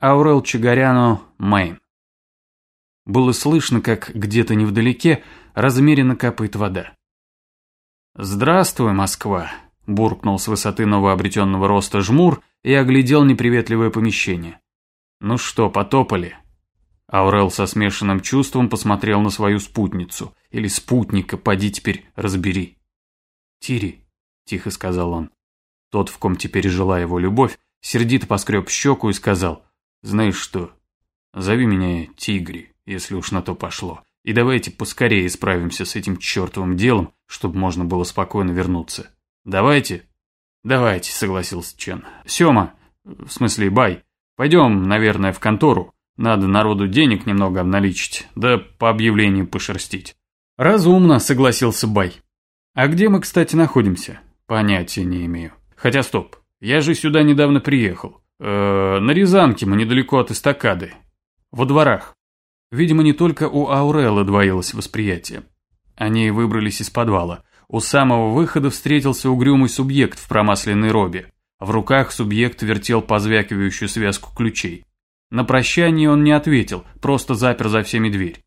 Аурел Чигаряну, Мэйн. Было слышно, как где-то невдалеке размеренно капает вода. «Здравствуй, Москва!» – буркнул с высоты новообретенного роста жмур и оглядел неприветливое помещение. «Ну что, потопали?» Аурел со смешанным чувством посмотрел на свою спутницу. Или спутника, поди теперь разбери. «Тири», – тихо сказал он. Тот, в ком теперь жила его любовь, сердито поскреб щеку и сказал, «Знаешь что, зови меня Тигри, если уж на то пошло, и давайте поскорее справимся с этим чертовым делом, чтобы можно было спокойно вернуться. Давайте?» «Давайте», — согласился Чен. «Сема, в смысле Бай, пойдем, наверное, в контору. Надо народу денег немного обналичить, да по объявлению пошерстить». «Разумно», — согласился Бай. «А где мы, кстати, находимся?» «Понятия не имею. Хотя стоп, я же сюда недавно приехал. Э на Рязанке мы недалеко от эстакады. Во дворах». Видимо, не только у Ауреллы двоилось восприятие. Они выбрались из подвала. У самого выхода встретился угрюмый субъект в промасленной робе. В руках субъект вертел позвякивающую связку ключей. На прощание он не ответил, просто запер за всеми дверь.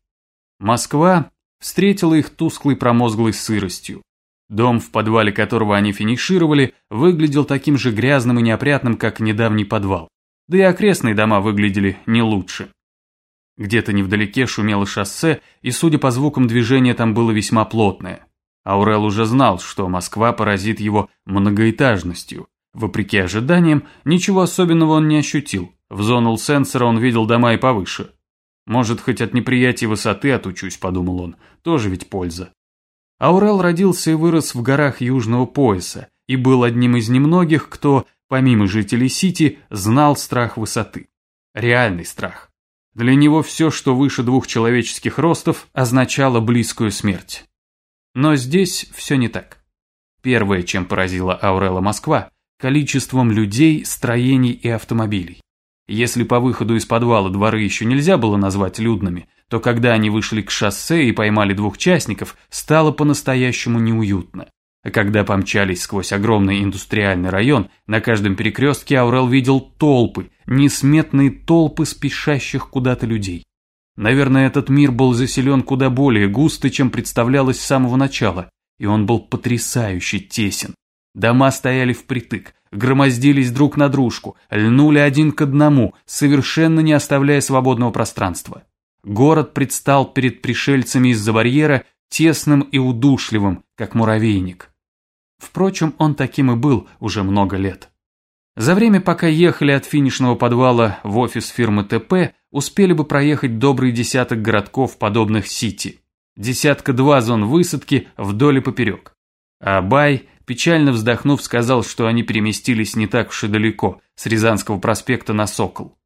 Москва встретила их тусклой промозглой сыростью. Дом, в подвале которого они финишировали, выглядел таким же грязным и неопрятным, как недавний подвал. Да и окрестные дома выглядели не лучше. Где-то невдалеке шумело шоссе, и, судя по звукам движения, там было весьма плотное. Аурел уже знал, что Москва поразит его многоэтажностью. Вопреки ожиданиям, ничего особенного он не ощутил. В зону сенсора он видел дома и повыше. «Может, хоть от неприятия высоты отучусь», — подумал он. «Тоже ведь польза». Аурел родился и вырос в горах Южного пояса и был одним из немногих, кто, помимо жителей Сити, знал страх высоты. Реальный страх. Для него все, что выше двух человеческих ростов, означало близкую смерть. Но здесь все не так. Первое, чем поразила Аурела Москва, количеством людей, строений и автомобилей. Если по выходу из подвала дворы еще нельзя было назвать людными, то когда они вышли к шоссе и поймали двух частников, стало по-настоящему неуютно. А когда помчались сквозь огромный индустриальный район, на каждом перекрестке Аурел видел толпы, несметные толпы спешащих куда-то людей. Наверное, этот мир был заселен куда более густо, чем представлялось с самого начала, и он был потрясающе тесен. Дома стояли впритык, громоздились друг на дружку, льнули один к одному, совершенно не оставляя свободного пространства. Город предстал перед пришельцами из-за барьера тесным и удушливым, как муравейник. Впрочем, он таким и был уже много лет. За время, пока ехали от финишного подвала в офис фирмы ТП, успели бы проехать добрый десяток городков, подобных Сити. Десятка-два зон высадки вдоль и поперек. А Бай, печально вздохнув, сказал, что они переместились не так уж и далеко, с Рязанского проспекта на Сокол.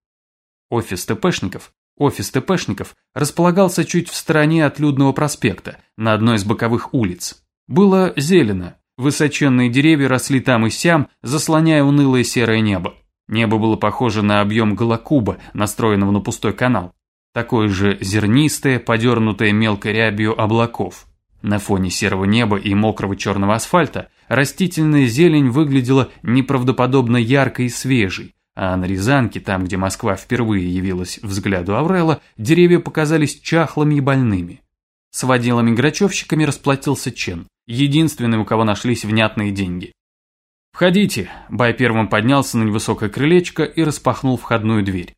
Офис ТПшников, офис ТПшников располагался чуть в стороне от Людного проспекта, на одной из боковых улиц. Было зелено, высоченные деревья росли там и сям, заслоняя унылое серое небо. Небо было похоже на объем голокуба, настроенного на пустой канал. Такое же зернистое, подернутое мелкой рябью облаков. На фоне серого неба и мокрого черного асфальта растительная зелень выглядела неправдоподобно яркой и свежей, а на Рязанке, там, где Москва впервые явилась взгляду Аврела, деревья показались чахлыми и больными. С водилами-грачевщиками расплатился Чен, единственный, у кого нашлись внятные деньги. «Входите!» Бай первым поднялся на невысокое крылечко и распахнул входную дверь.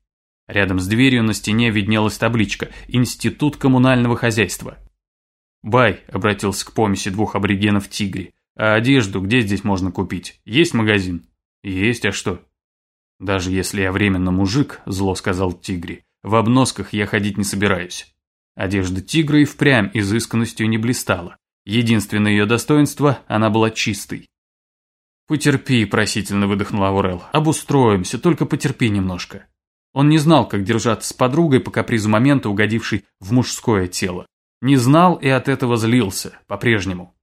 Рядом с дверью на стене виднелась табличка «Институт коммунального хозяйства». «Бай», — обратился к помеси двух аборигенов Тигри, «а одежду где здесь можно купить? Есть магазин?» «Есть, а что?» «Даже если я временно мужик», — зло сказал Тигри, «в обносках я ходить не собираюсь». Одежда Тигра и впрямь изысканностью не блистала. Единственное ее достоинство – она была чистой. «Потерпи», – просительно выдохнул Аурел. «Обустроимся, только потерпи немножко». Он не знал, как держаться с подругой по капризу момента, угодившей в мужское тело. Не знал и от этого злился, по-прежнему.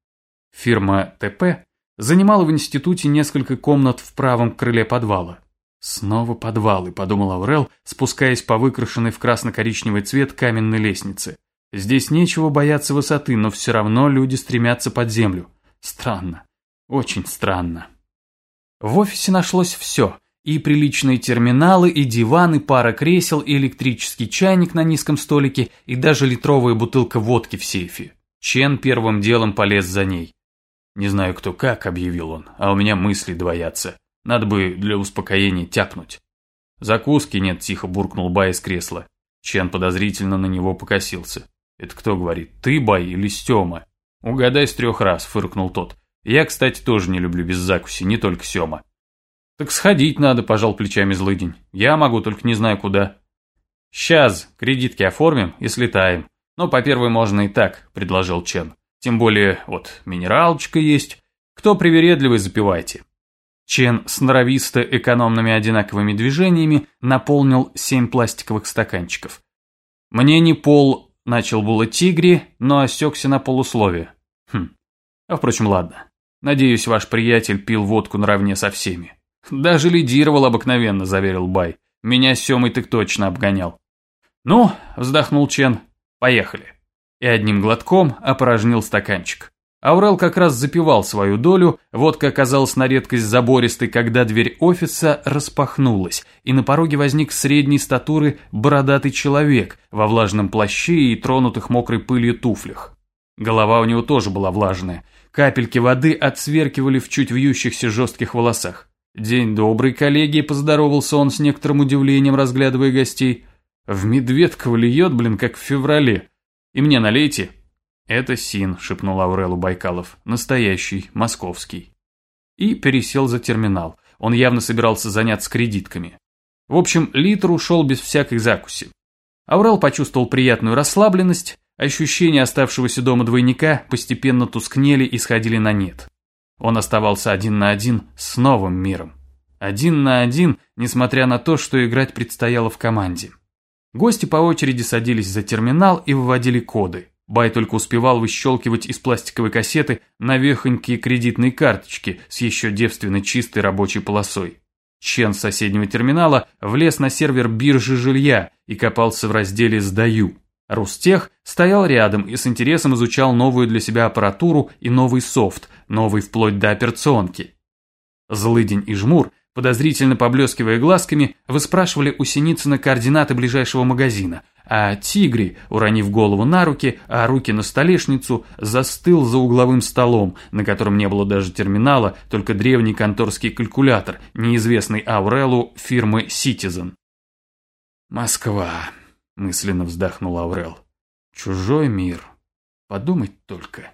Фирма ТП занимала в институте несколько комнат в правом крыле подвала. «Снова подвалы», – подумал Аурел, спускаясь по выкрашенной в красно-коричневый цвет каменной лестнице. Здесь нечего бояться высоты, но все равно люди стремятся под землю. Странно. Очень странно. В офисе нашлось все. И приличные терминалы, и диваны, пара кресел, и электрический чайник на низком столике, и даже литровая бутылка водки в сейфе. Чен первым делом полез за ней. «Не знаю, кто как», — объявил он, — «а у меня мысли двоятся. Надо бы для успокоения тяпнуть». «Закуски нет», — тихо буркнул Бай из кресла. Чен подозрительно на него покосился. «Это кто говорит, ты, Бай, или Стема?» «Угадай с трех раз», — фыркнул тот. «Я, кстати, тоже не люблю без закуси, не только Сема». «Так сходить надо», – пожал плечами злыдень. «Я могу, только не знаю куда». «Сейчас, кредитки оформим и слетаем. Но по первой можно и так», – предложил Чен. «Тем более, вот, минералочка есть. Кто привередливый, запивайте». Чен с норовисто экономными одинаковыми движениями наполнил семь пластиковых стаканчиков. «Мне не пол...» – начал было тигри, но осекся на полусловие. «Хм. А впрочем, ладно. Надеюсь, ваш приятель пил водку наравне со всеми». «Даже лидировал обыкновенно», – заверил Бай. «Меня с Семой так точно обгонял». «Ну», – вздохнул Чен, – «поехали». И одним глотком опорожнил стаканчик. Аурел как раз запивал свою долю, водка оказалась на редкость забористой, когда дверь офиса распахнулась, и на пороге возник средней статуры бородатый человек во влажном плаще и тронутых мокрой пылью туфлях. Голова у него тоже была влажная, капельки воды отсверкивали в чуть вьющихся жестких волосах. «День добрый, коллеги», – поздоровался он с некоторым удивлением, разглядывая гостей. «В Медведково льет, блин, как в феврале. И мне налейте». «Это Син», – шепнул Аурелу Байкалов. «Настоящий, московский». И пересел за терминал. Он явно собирался заняться кредитками. В общем, литр ушел без всякой закуси. Аурел почувствовал приятную расслабленность, ощущения оставшегося дома двойника постепенно тускнели и сходили на нет. Он оставался один на один с новым миром. Один на один, несмотря на то, что играть предстояло в команде. Гости по очереди садились за терминал и выводили коды. Бай только успевал выщелкивать из пластиковой кассеты навехонькие кредитные карточки с еще девственно чистой рабочей полосой. Чен с соседнего терминала влез на сервер биржи жилья и копался в разделе «Сдаю». Рустех стоял рядом и с интересом изучал новую для себя аппаратуру и новый софт, новый вплоть до операционки. Злыдень и Жмур, подозрительно поблескивая глазками, выспрашивали у Синицына координаты ближайшего магазина, а Тигри, уронив голову на руки, а руки на столешницу, застыл за угловым столом, на котором не было даже терминала, только древний конторский калькулятор, неизвестный Аурелу фирмы Citizen. «Москва», – мысленно вздохнул Аурел. «Чужой мир. Подумать только».